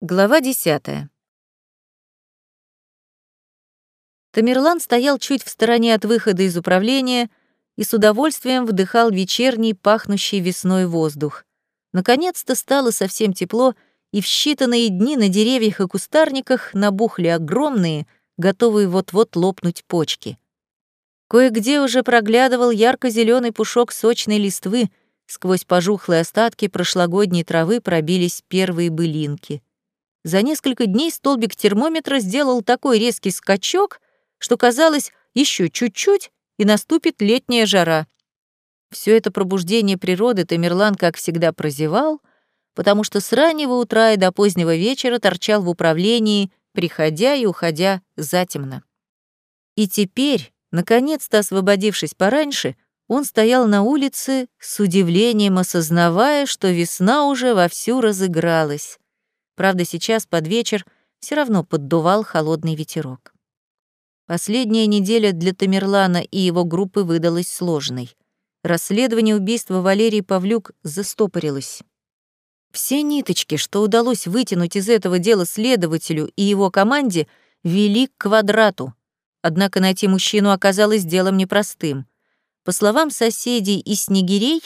Глава десятая. Тамерлан стоял чуть в стороне от выхода из управления и с удовольствием вдыхал вечерний, пахнущий весной воздух. Наконец-то стало совсем тепло, и в считанные дни на деревьях и кустарниках набухли огромные, готовые вот-вот лопнуть почки. Кое-где уже проглядывал ярко зеленый пушок сочной листвы, сквозь пожухлые остатки прошлогодней травы пробились первые былинки — за несколько дней столбик термометра сделал такой резкий скачок, что казалось, еще чуть-чуть, и наступит летняя жара. Все это пробуждение природы Тамерлан, как всегда, прозевал, потому что с раннего утра и до позднего вечера торчал в управлении, приходя и уходя затемно. И теперь, наконец-то освободившись пораньше, он стоял на улице с удивлением осознавая, что весна уже вовсю разыгралась. Правда, сейчас под вечер все равно поддувал холодный ветерок. Последняя неделя для Тамерлана и его группы выдалась сложной. Расследование убийства Валерии Павлюк застопорилось. Все ниточки, что удалось вытянуть из этого дела следователю и его команде, вели к квадрату. Однако найти мужчину оказалось делом непростым. По словам соседей и снегирей,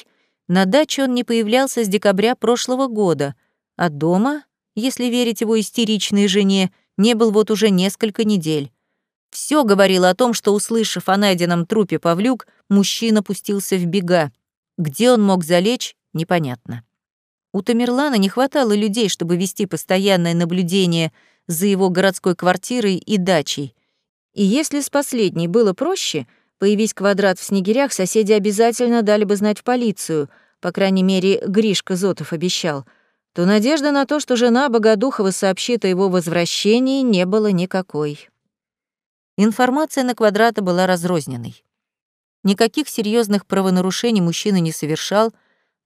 на даче он не появлялся с декабря прошлого года, а дома если верить его истеричной жене, не был вот уже несколько недель. Все говорило о том, что, услышав о найденном трупе Павлюк, мужчина пустился в бега. Где он мог залечь, непонятно. У Тамерлана не хватало людей, чтобы вести постоянное наблюдение за его городской квартирой и дачей. И если с последней было проще, появись квадрат в снегирях, соседи обязательно дали бы знать в полицию, по крайней мере, Гришка Зотов обещал — то надежда на то, что жена Богодухова сообщит о его возвращении, не было никакой. Информация на квадрата была разрозненной. Никаких серьезных правонарушений мужчина не совершал,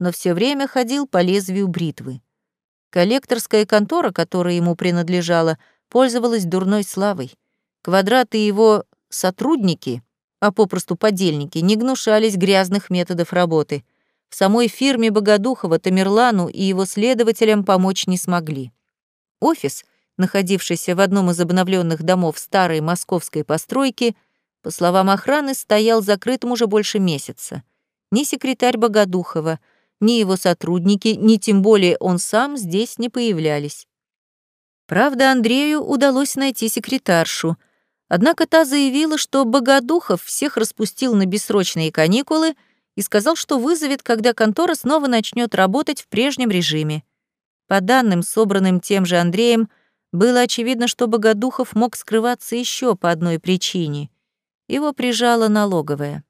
но все время ходил по лезвию бритвы. Коллекторская контора, которая ему принадлежала, пользовалась дурной славой. Квадрат и его сотрудники, а попросту подельники, не гнушались грязных методов работы — в самой фирме Богодухова Тамерлану и его следователям помочь не смогли. Офис, находившийся в одном из обновленных домов старой московской постройки, по словам охраны, стоял закрытым уже больше месяца. Ни секретарь Богодухова, ни его сотрудники, ни тем более он сам здесь не появлялись. Правда, Андрею удалось найти секретаршу, однако та заявила, что Богодухов всех распустил на бессрочные каникулы — и сказал, что вызовет, когда контора снова начнет работать в прежнем режиме. По данным, собранным тем же Андреем, было очевидно, что Богодухов мог скрываться еще по одной причине. Его прижала налоговая.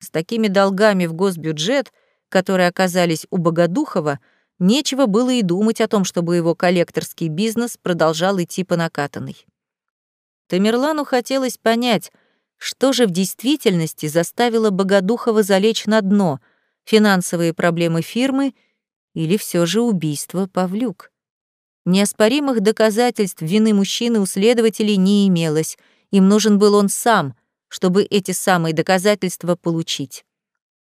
С такими долгами в госбюджет, которые оказались у Богодухова, нечего было и думать о том, чтобы его коллекторский бизнес продолжал идти по накатанной. Тамерлану хотелось понять — что же в действительности заставило Богодухова залечь на дно? Финансовые проблемы фирмы или все же убийство Павлюк? Неоспоримых доказательств вины мужчины у следователей не имелось. Им нужен был он сам, чтобы эти самые доказательства получить.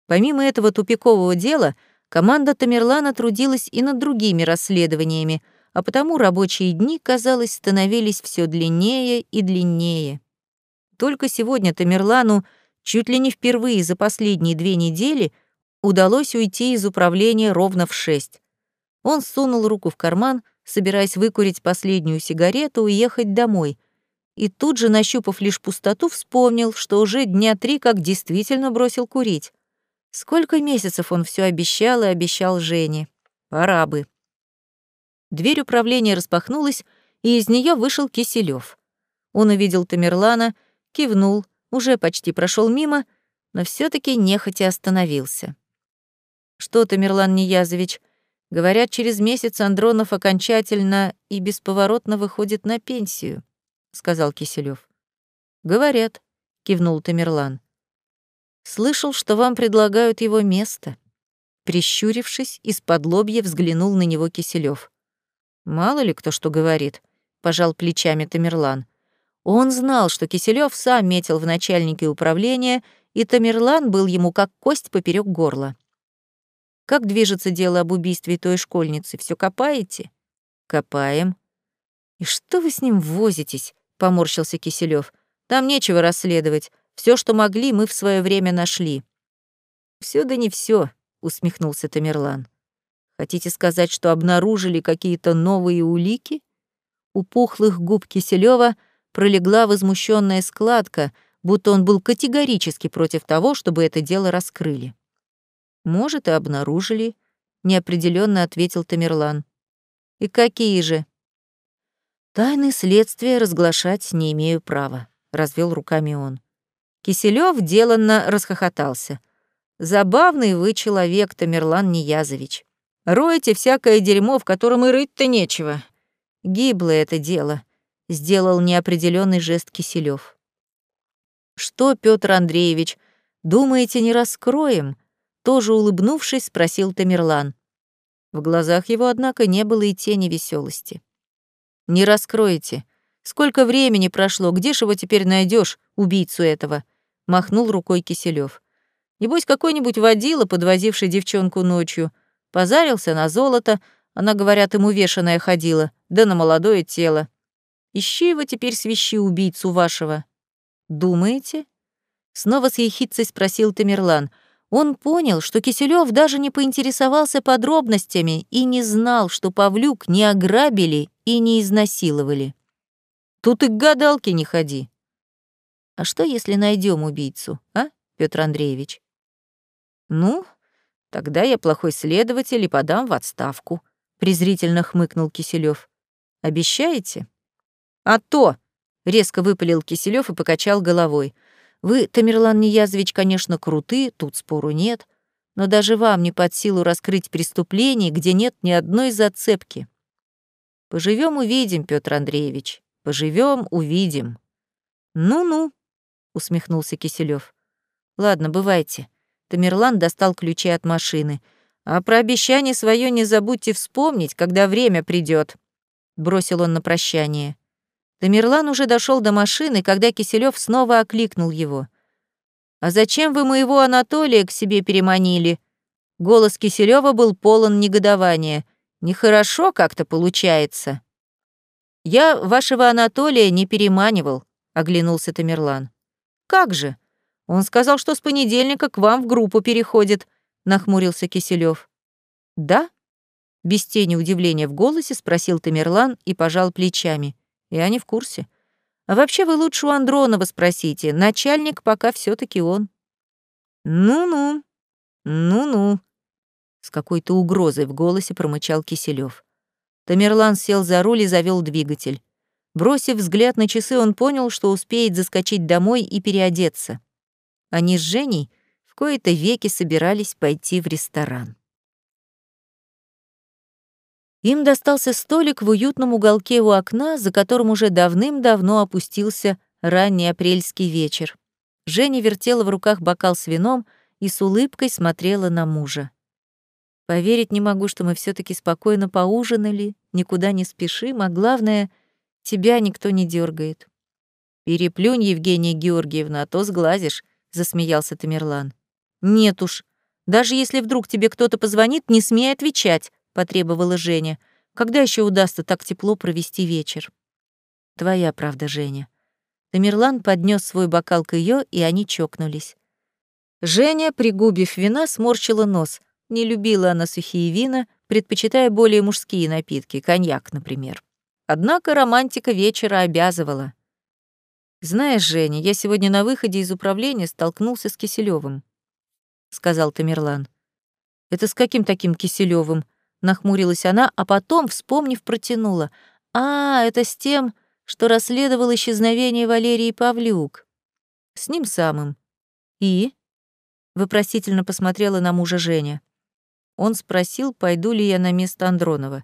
Помимо этого тупикового дела, команда Тамерлана трудилась и над другими расследованиями, а потому рабочие дни, казалось, становились все длиннее и длиннее. Только сегодня Тамерлану, чуть ли не впервые за последние две недели, удалось уйти из управления ровно в шесть. Он сунул руку в карман, собираясь выкурить последнюю сигарету и ехать домой. И тут же, нащупав лишь пустоту, вспомнил, что уже дня три как действительно бросил курить. Сколько месяцев он все обещал и обещал Жене. Пора бы. Дверь управления распахнулась, и из нее вышел Киселев. Он увидел Тамерлана кивнул, уже почти прошел мимо, но все таки нехотя остановился. «Что ты, Мирлан Ниязович, говорят, через месяц Андронов окончательно и бесповоротно выходит на пенсию», — сказал Киселев. «Говорят», — кивнул Тамерлан. «Слышал, что вам предлагают его место». Прищурившись, из-под лобья взглянул на него Киселев. «Мало ли кто что говорит», — пожал плечами Тамерлан. Он знал, что Киселев сам метил в начальнике управления, и Тамерлан был ему как кость поперек горла. «Как движется дело об убийстве той школьницы? Все копаете?» «Копаем», «И что вы с ним возитесь?» — поморщился Киселев. «Там нечего расследовать. Все, что могли, мы в свое время нашли». Все да не все, усмехнулся Тамерлан. Хотите сказать, что обнаружили какие-то новые улики? У пухлых губ Киселева пролегла возмущенная складка, будто он был категорически против того, чтобы это дело раскрыли. Может, и обнаружили, неопределенно ответил Тамерлан. И какие же? Тайны следствия разглашать не имею права, развел руками он. Киселев деланно расхохотался. Забавный вы человек, Тамерлан Ниязович. Роете всякое дерьмо, в котором и рыть-то нечего. Гиблое это дело, сделал неопределенный жест Киселев. Что, Петр Андреевич, думаете, не раскроем? Тоже улыбнувшись, спросил Тамерлан. В глазах его, однако, не было и тени веселости. Не раскроете. Сколько времени прошло, где ж его теперь найдешь, убийцу этого? Махнул рукой Киселев. Небось, какой-нибудь водила, подвозивший девчонку ночью, позарился на золото, она, говорят, ему вешаная ходила, да на молодое тело. Ищи его теперь свищи убийцу вашего. Думаете? Снова с ехидцей спросил Тамерлан. Он понял, что Киселев даже не поинтересовался подробностями и не знал, что Павлюк не ограбили и не изнасиловали. Тут и к гадалке не ходи. А что, если найдем убийцу, а, Петр Андреевич? Ну, тогда я плохой следователь и подам в отставку, презрительно хмыкнул Киселев. Обещаете? А то, резко выпалил Киселев и покачал головой. Вы, Тамерлан Ниязович, конечно, круты, тут спору нет, но даже вам не под силу раскрыть преступление, где нет ни одной зацепки. Поживем, увидим, Петр Андреевич. Поживем, увидим. Ну-ну, усмехнулся Киселев. Ладно, бывайте. Тамерлан достал ключи от машины. А про обещание свое не забудьте вспомнить, когда время придет, бросил он на прощание. Тамерлан уже дошел до машины, когда Киселев снова окликнул его. А зачем вы моего Анатолия к себе переманили? Голос Киселева был полон негодования. Нехорошо как-то получается. Я вашего Анатолия не переманивал, оглянулся Тамерлан. Как же? Он сказал, что с понедельника к вам в группу переходит, нахмурился Киселев. Да? Без тени удивления в голосе спросил Тамерлан и пожал плечами. Я не в курсе. А вообще вы лучше у Андронова спросите. Начальник пока все таки он. Ну-ну. Ну-ну. С какой-то угрозой в голосе промычал Киселев. Тамерлан сел за руль и завел двигатель. Бросив взгляд на часы, он понял, что успеет заскочить домой и переодеться. Они с Женей в кои-то веки собирались пойти в ресторан. Им достался столик в уютном уголке у окна, за которым уже давным-давно опустился ранний апрельский вечер. Женя вертела в руках бокал с вином и с улыбкой смотрела на мужа. «Поверить не могу, что мы все таки спокойно поужинали, никуда не спешим, а главное, тебя никто не дергает. Переплюнь, Евгения Георгиевна, а то сглазишь», засмеялся Тамерлан. Нет уж. Даже если вдруг тебе кто-то позвонит, не смей отвечать, потребовала Женя. Когда еще удастся так тепло провести вечер? Твоя правда, Женя. Тамерлан поднес свой бокал к ее, и они чокнулись. Женя, пригубив вина, сморщила нос. Не любила она сухие вина, предпочитая более мужские напитки, коньяк, например. Однако романтика вечера обязывала. «Знаешь, Женя, я сегодня на выходе из управления столкнулся с Киселевым, сказал Тамерлан. «Это с каким таким Киселевым? Нахмурилась она, а потом, вспомнив, протянула. «А, это с тем, что расследовал исчезновение Валерии Павлюк. С ним самым. И?» — вопросительно посмотрела на мужа Женя. Он спросил, пойду ли я на место Андронова.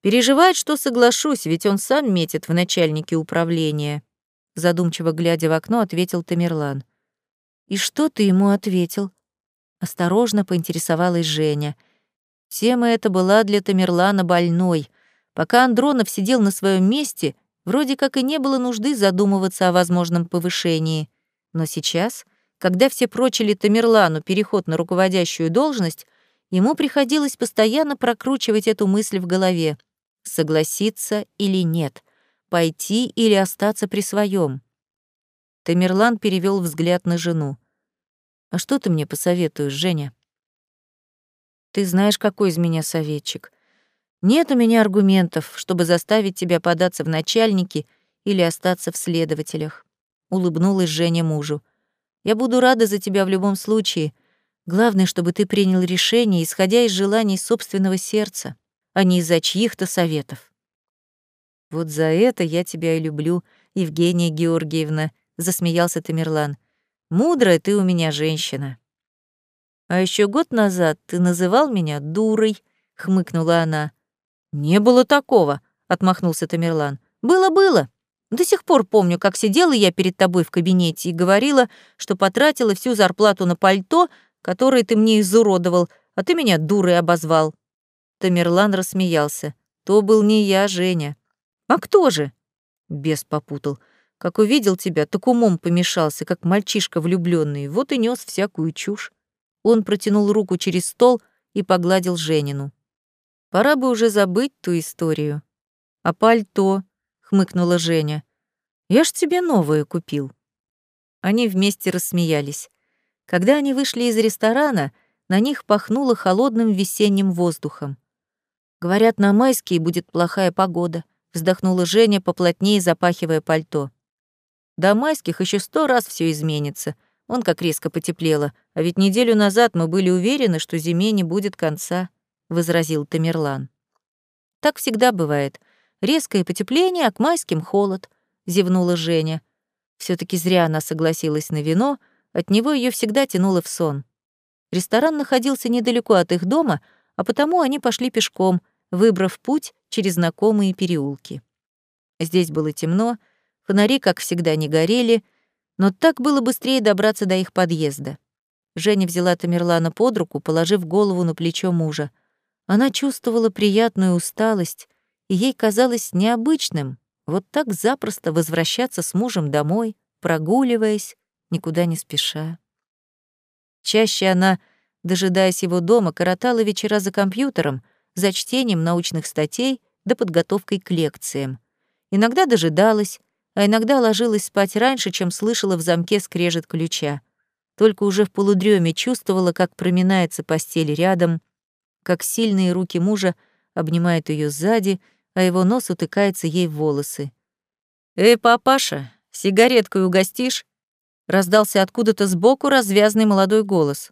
Переживает, что соглашусь, ведь он сам метит в начальнике управления задумчиво глядя в окно, ответил Тамерлан. «И что ты ему ответил?» Осторожно поинтересовалась Женя. Тема эта была для Тамерлана больной. Пока Андронов сидел на своем месте, вроде как и не было нужды задумываться о возможном повышении. Но сейчас, когда все прочили Тамерлану переход на руководящую должность, ему приходилось постоянно прокручивать эту мысль в голове. Согласиться или нет — пойти или остаться при своем. Тамерлан перевел взгляд на жену. «А что ты мне посоветуешь, Женя?» «Ты знаешь, какой из меня советчик. Нет у меня аргументов, чтобы заставить тебя податься в начальники или остаться в следователях», — улыбнулась Женя мужу. «Я буду рада за тебя в любом случае. Главное, чтобы ты принял решение, исходя из желаний собственного сердца, а не из-за чьих-то советов». «Вот за это я тебя и люблю, Евгения Георгиевна», — засмеялся Тамерлан. «Мудрая ты у меня женщина». «А еще год назад ты называл меня дурой», — хмыкнула она. «Не было такого», — отмахнулся Тамерлан. «Было-было. До сих пор помню, как сидела я перед тобой в кабинете и говорила, что потратила всю зарплату на пальто, которое ты мне изуродовал, а ты меня дурой обозвал». Тамерлан рассмеялся. «То был не я, Женя. «А кто же?» Бес попутал. «Как увидел тебя, так умом помешался, как мальчишка влюбленный. Вот и нес всякую чушь». Он протянул руку через стол и погладил Женину. «Пора бы уже забыть ту историю». «А пальто?» — хмыкнула Женя. «Я ж тебе новое купил». Они вместе рассмеялись. Когда они вышли из ресторана, на них пахнуло холодным весенним воздухом. Говорят, на майские будет плохая погода вздохнула Женя, поплотнее запахивая пальто. До майских еще сто раз все изменится. Он как резко потеплело. А ведь неделю назад мы были уверены, что зиме не будет конца, возразил Тамерлан. Так всегда бывает. Резкое потепление, а к майским холод, зевнула Женя. все таки зря она согласилась на вино, от него ее всегда тянуло в сон. Ресторан находился недалеко от их дома, а потому они пошли пешком, выбрав путь через знакомые переулки. Здесь было темно, фонари, как всегда, не горели, но так было быстрее добраться до их подъезда. Женя взяла Тамерлана под руку, положив голову на плечо мужа. Она чувствовала приятную усталость, и ей казалось необычным вот так запросто возвращаться с мужем домой, прогуливаясь, никуда не спеша. Чаще она, дожидаясь его дома, коротала вечера за компьютером, за чтением научных статей да подготовкой к лекциям. Иногда дожидалась, а иногда ложилась спать раньше, чем слышала в замке скрежет ключа. Только уже в полудреме чувствовала, как проминается постель рядом, как сильные руки мужа обнимают ее сзади, а его нос утыкается ей в волосы. «Эй, папаша, сигареткой угостишь?» Раздался откуда-то сбоку развязный молодой голос.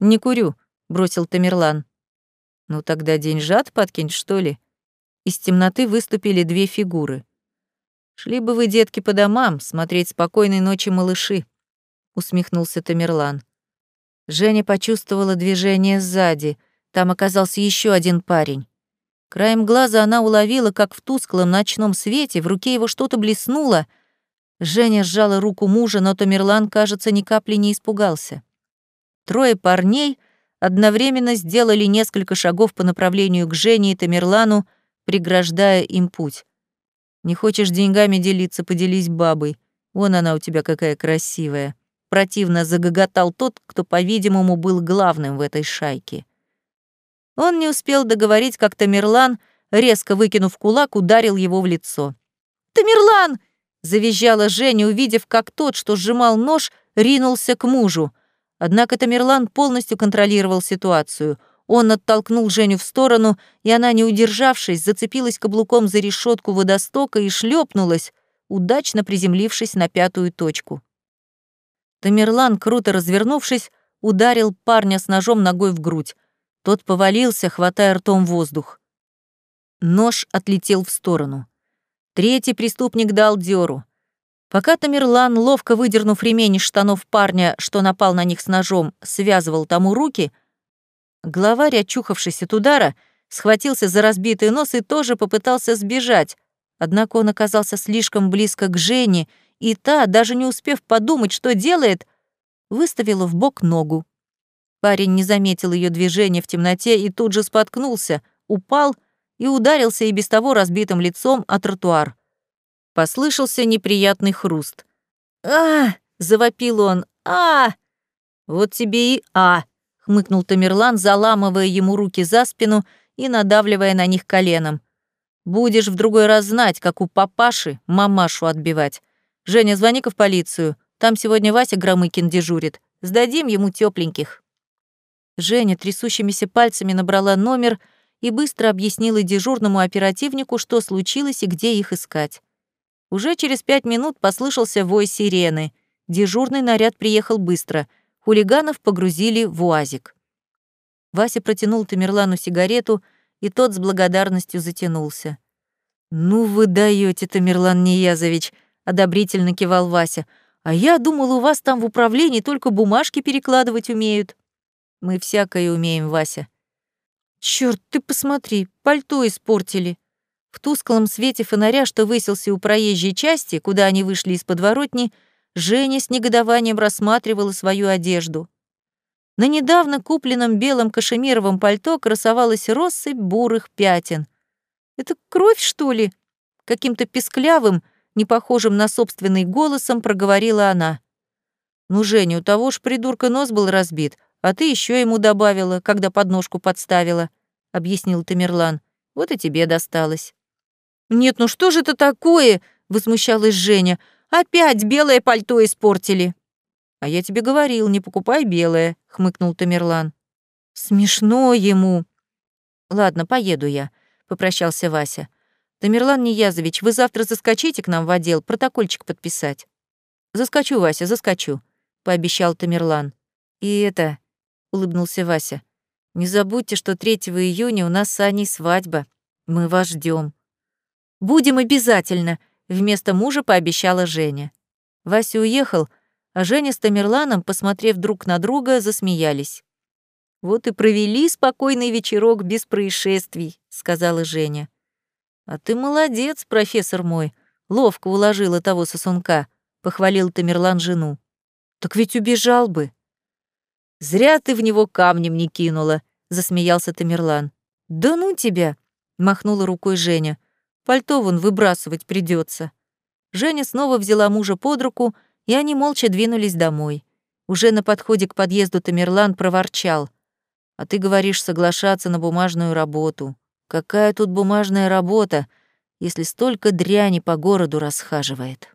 «Не курю», — бросил Тамерлан. «Ну тогда деньжат подкинь, что ли?» Из темноты выступили две фигуры. «Шли бы вы, детки, по домам, смотреть спокойной ночи малыши», — усмехнулся Тамерлан. Женя почувствовала движение сзади. Там оказался еще один парень. Краем глаза она уловила, как в тусклом ночном свете в руке его что-то блеснуло. Женя сжала руку мужа, но Тамерлан, кажется, ни капли не испугался. Трое парней одновременно сделали несколько шагов по направлению к Жене и Тамерлану, преграждая им путь. «Не хочешь деньгами делиться, поделись бабой. Вон она у тебя какая красивая». Противно загоготал тот, кто, по-видимому, был главным в этой шайке. Он не успел договорить, как Тамерлан, резко выкинув кулак, ударил его в лицо. «Тамерлан!» — завизжала Женя, увидев, как тот, что сжимал нож, ринулся к мужу. Однако Тамерлан полностью контролировал ситуацию. Он оттолкнул Женю в сторону, и она, не удержавшись, зацепилась каблуком за решетку водостока и шлепнулась, удачно приземлившись на пятую точку. Тамерлан, круто развернувшись, ударил парня с ножом ногой в грудь. Тот повалился, хватая ртом воздух. Нож отлетел в сторону. Третий преступник дал дёру. Пока Тамерлан, ловко выдернув ремень из штанов парня, что напал на них с ножом, связывал тому руки, главарь, очухавшись от удара, схватился за разбитый нос и тоже попытался сбежать, однако он оказался слишком близко к Жене, и та, даже не успев подумать, что делает, выставила в бок ногу. Парень не заметил ее движения в темноте и тут же споткнулся, упал и ударился и без того разбитым лицом о тротуар. Послышался неприятный хруст. а завопил он. а «Вот тебе и «а», — хмыкнул Тамерлан, заламывая ему руки за спину и надавливая на них коленом. Будешь в другой раз знать, как у папаши мамашу отбивать. Женя, звони-ка в полицию. Там сегодня Вася Громыкин дежурит. Сдадим ему тепленьких. Женя трясущимися пальцами набрала номер и быстро объяснила дежурному оперативнику, что случилось и где их искать. Уже через пять минут послышался вой сирены. Дежурный наряд приехал быстро. Хулиганов погрузили в УАЗик. Вася протянул Тамерлану сигарету, и тот с благодарностью затянулся. «Ну вы даете, Тамерлан Ниязович!» — одобрительно кивал Вася. «А я думал, у вас там в управлении только бумажки перекладывать умеют». «Мы всякое умеем, Вася». «Чёрт, ты посмотри, пальто испортили». В тусклом свете фонаря, что высился у проезжей части, куда они вышли из подворотни, Женя с негодованием рассматривала свою одежду. На недавно купленном белом кашемировом пальто красовалась россыпь бурых пятен. «Это кровь, что ли?» Каким-то песклявым, не похожим на собственный голосом проговорила она. «Ну, Женя, у того ж придурка нос был разбит, а ты еще ему добавила, когда подножку подставила», — объяснил Тамерлан. «Вот и тебе досталось». «Нет, ну что же это такое?» — возмущалась Женя. «Опять белое пальто испортили». «А я тебе говорил, не покупай белое», — хмыкнул Тамерлан. «Смешно ему». «Ладно, поеду я», — попрощался Вася. «Тамерлан Ниязович, вы завтра заскочите к нам в отдел протокольчик подписать». «Заскочу, Вася, заскочу», — пообещал Тамерлан. «И это...» — улыбнулся Вася. «Не забудьте, что 3 июня у нас с Аней свадьба. Мы вас ждем. «Будем обязательно», — вместо мужа пообещала Женя. Вася уехал, — а Женя с Тамерланом, посмотрев друг на друга, засмеялись. «Вот и провели спокойный вечерок без происшествий», — сказала Женя. «А ты молодец, профессор мой, ловко уложила того сосунка», — похвалил Тамерлан жену. «Так ведь убежал бы». «Зря ты в него камнем не кинула», — засмеялся Тамерлан. «Да ну тебя», — махнула рукой Женя. «Пальто вон выбрасывать придется. Женя снова взяла мужа под руку и они молча двинулись домой. Уже на подходе к подъезду Тамерлан проворчал. «А ты говоришь соглашаться на бумажную работу. Какая тут бумажная работа, если столько дряни по городу расхаживает?»